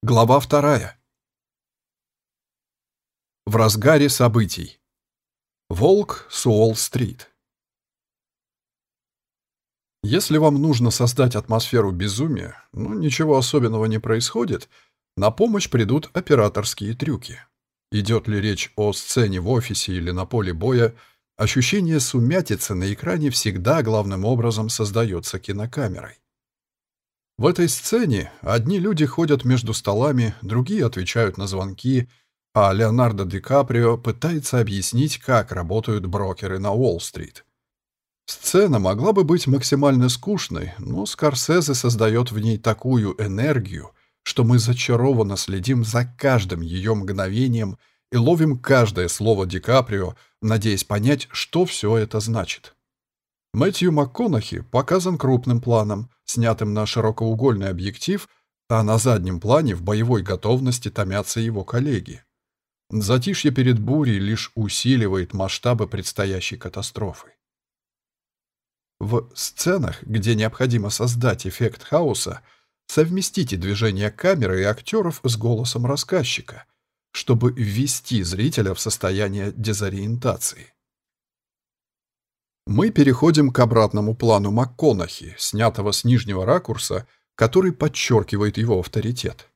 Глава вторая. В разгаре событий. Волк с Уолл-стрит. Если вам нужно создать атмосферу безумия, но ничего особенного не происходит, на помощь придут операторские трюки. Идет ли речь о сцене в офисе или на поле боя, ощущение сумятицы на экране всегда главным образом создается кинокамерой. В этой сцене одни люди ходят между столами, другие отвечают на звонки, а Леонардо Ди Каприо пытается объяснить, как работают брокеры на Уолл-стрит. Сцена могла бы быть максимально скучной, но Скорсезе создает в ней такую энергию, что мы зачарованно следим за каждым ее мгновением и ловим каждое слово Ди Каприо, надеясь понять, что все это значит. Мэтью МакКонахи показан крупным планом, снятым на широкоугольный объектив, а на заднем плане в боевой готовности томятся его коллеги. Затишье перед бурей лишь усиливает масштабы предстоящей катастрофы. В сценах, где необходимо создать эффект хаоса, совместите движение камеры и актеров с голосом рассказчика, чтобы ввести зрителя в состояние дезориентации. Мы переходим к обратному плану МакКонахи, снятого с нижнего ракурса, который подчеркивает его авторитет.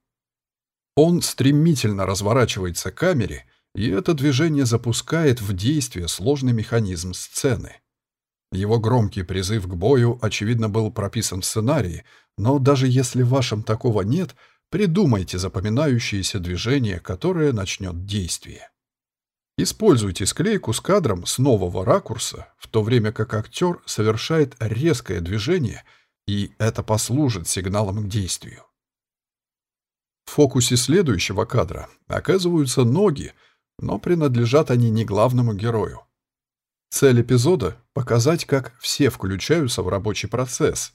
Он стремительно разворачивается к камере, и это движение запускает в действие сложный механизм сцены. Его громкий призыв к бою, очевидно, был прописан в сценарии, но даже если в вашем такого нет, придумайте запоминающееся движение, которое начнет действие. Используйте склейку с кадром с нового ракурса, в то время как актер совершает резкое движение, и это послужит сигналом к действию. В фокусе следующего кадра оказываются ноги, но принадлежат они не главному герою. Цель эпизода — показать, как все включаются в рабочий процесс,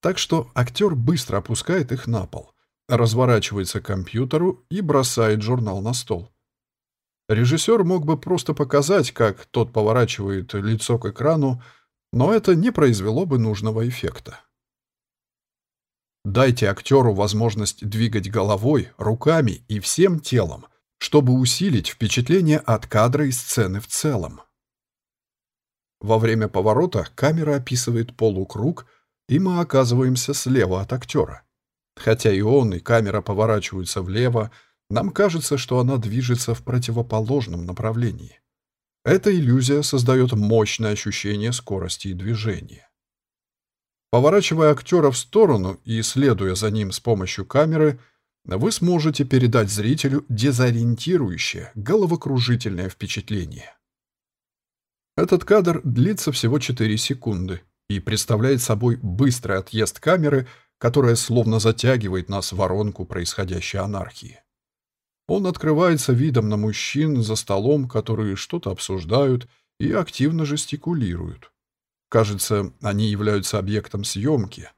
так что актер быстро опускает их на пол, разворачивается к компьютеру и бросает журнал на стол. Режиссер мог бы просто показать, как тот поворачивает лицо к экрану, но это не произвело бы нужного эффекта. Дайте актеру возможность двигать головой, руками и всем телом, чтобы усилить впечатление от кадра и сцены в целом. Во время поворота камера описывает полукруг, и мы оказываемся слева от актера. Хотя и он, и камера поворачиваются влево, нам кажется, что она движется в противоположном направлении. Эта иллюзия создает мощное ощущение скорости и движения. Поворачивая актера в сторону и следуя за ним с помощью камеры, вы сможете передать зрителю дезориентирующее, головокружительное впечатление. Этот кадр длится всего 4 секунды и представляет собой быстрый отъезд камеры, которая словно затягивает нас в воронку происходящей анархии. Он открывается видом на мужчин за столом, которые что-то обсуждают и активно жестикулируют. Кажется, они являются объектом съемки.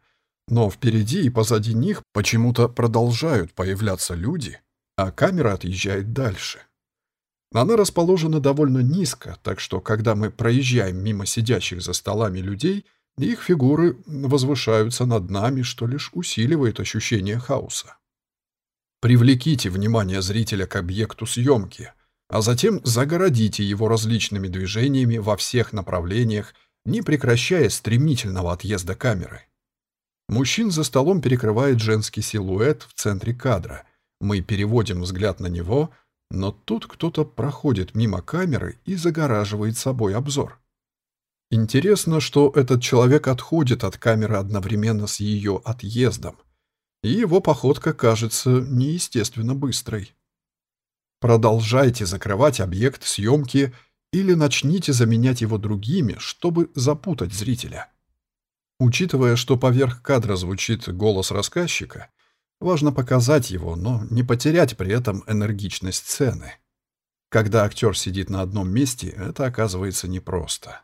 Но впереди и позади них почему-то продолжают появляться люди, а камера отъезжает дальше. Она расположена довольно низко, так что, когда мы проезжаем мимо сидящих за столами людей, их фигуры возвышаются над нами, что лишь усиливает ощущение хаоса. Привлеките внимание зрителя к объекту съемки, а затем загородите его различными движениями во всех направлениях, не прекращая стремительного отъезда камеры. Мужчин за столом перекрывает женский силуэт в центре кадра. Мы переводим взгляд на него, но тут кто-то проходит мимо камеры и загораживает собой обзор. Интересно, что этот человек отходит от камеры одновременно с ее отъездом – и его походка кажется неестественно быстрой. Продолжайте закрывать объект съемки или начните заменять его другими, чтобы запутать зрителя. Учитывая, что поверх кадра звучит голос рассказчика, важно показать его, но не потерять при этом энергичность сцены. Когда актер сидит на одном месте, это оказывается непросто.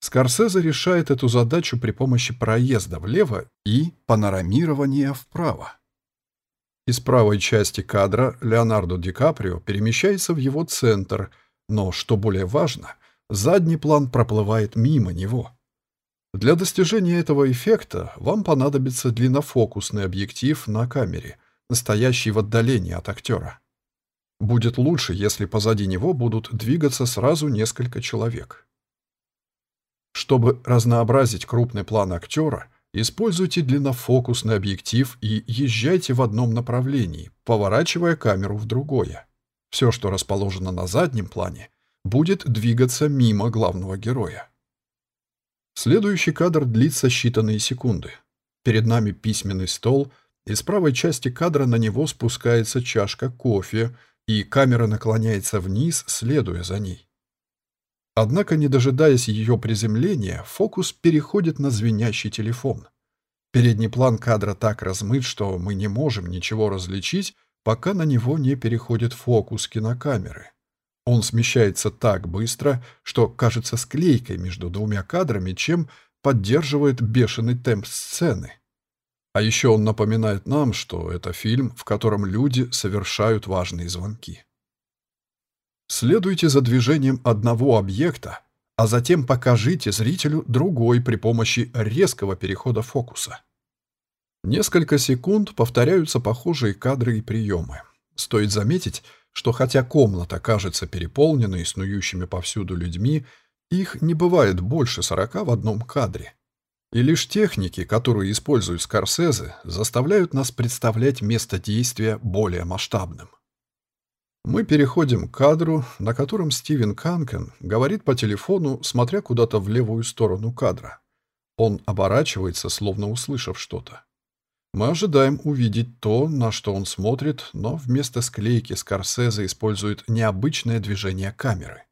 Скорсезе решает эту задачу при помощи проезда влево и панорамирования вправо. Из правой части кадра Леонардо Ди Каприо перемещается в его центр, но, что более важно, задний план проплывает мимо него. Для достижения этого эффекта вам понадобится длиннофокусный объектив на камере, стоящий в отдалении от актера. Будет лучше, если позади него будут двигаться сразу несколько человек. Чтобы разнообразить крупный план актера, используйте длиннофокусный объектив и езжайте в одном направлении, поворачивая камеру в другое. Все, что расположено на заднем плане, будет двигаться мимо главного героя. Следующий кадр длится считанные секунды. Перед нами письменный стол, и с правой части кадра на него спускается чашка кофе, и камера наклоняется вниз, следуя за ней. Однако, не дожидаясь ее приземления, фокус переходит на звенящий телефон. Передний план кадра так размыт, что мы не можем ничего различить, пока на него не переходит фокус кинокамеры. Он смещается так быстро, что кажется склейкой между двумя кадрами, чем поддерживает бешеный темп сцены. А еще он напоминает нам, что это фильм, в котором люди совершают важные звонки. Следуйте за движением одного объекта, а затем покажите зрителю другой при помощи резкого перехода фокуса. Несколько секунд повторяются похожие кадры и приемы. Стоит заметить, что хотя комната кажется переполненной снующими повсюду людьми, их не бывает больше сорока в одном кадре. И лишь техники, которые используют Скорсезе, заставляют нас представлять место действия более масштабным. Мы переходим к кадру, на котором Стивен Канкен говорит по телефону, смотря куда-то в левую сторону кадра. Он оборачивается, словно услышав что-то. Мы ожидаем увидеть то, на что он смотрит, но вместо склейки Скорсезе использует необычное движение камеры.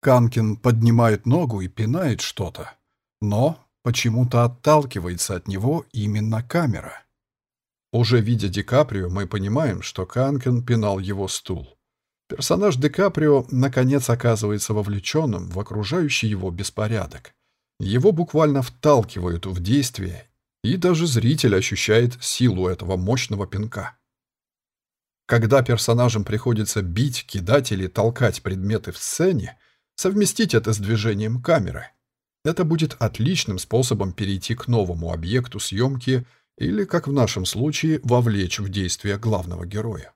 Канкин поднимает ногу и пинает что-то, но почему-то отталкивается от него именно камера. Уже видя Ди Каприо, мы понимаем, что Канкин пинал его стул. Персонаж Ди Каприо наконец оказывается вовлеченным в окружающий его беспорядок. Его буквально вталкивают в действие, и даже зритель ощущает силу этого мощного пинка. Когда персонажам приходится бить, кидать или толкать предметы в сцене, совместить это с движением камеры – это будет отличным способом перейти к новому объекту съемки или, как в нашем случае, вовлечь в действие главного героя.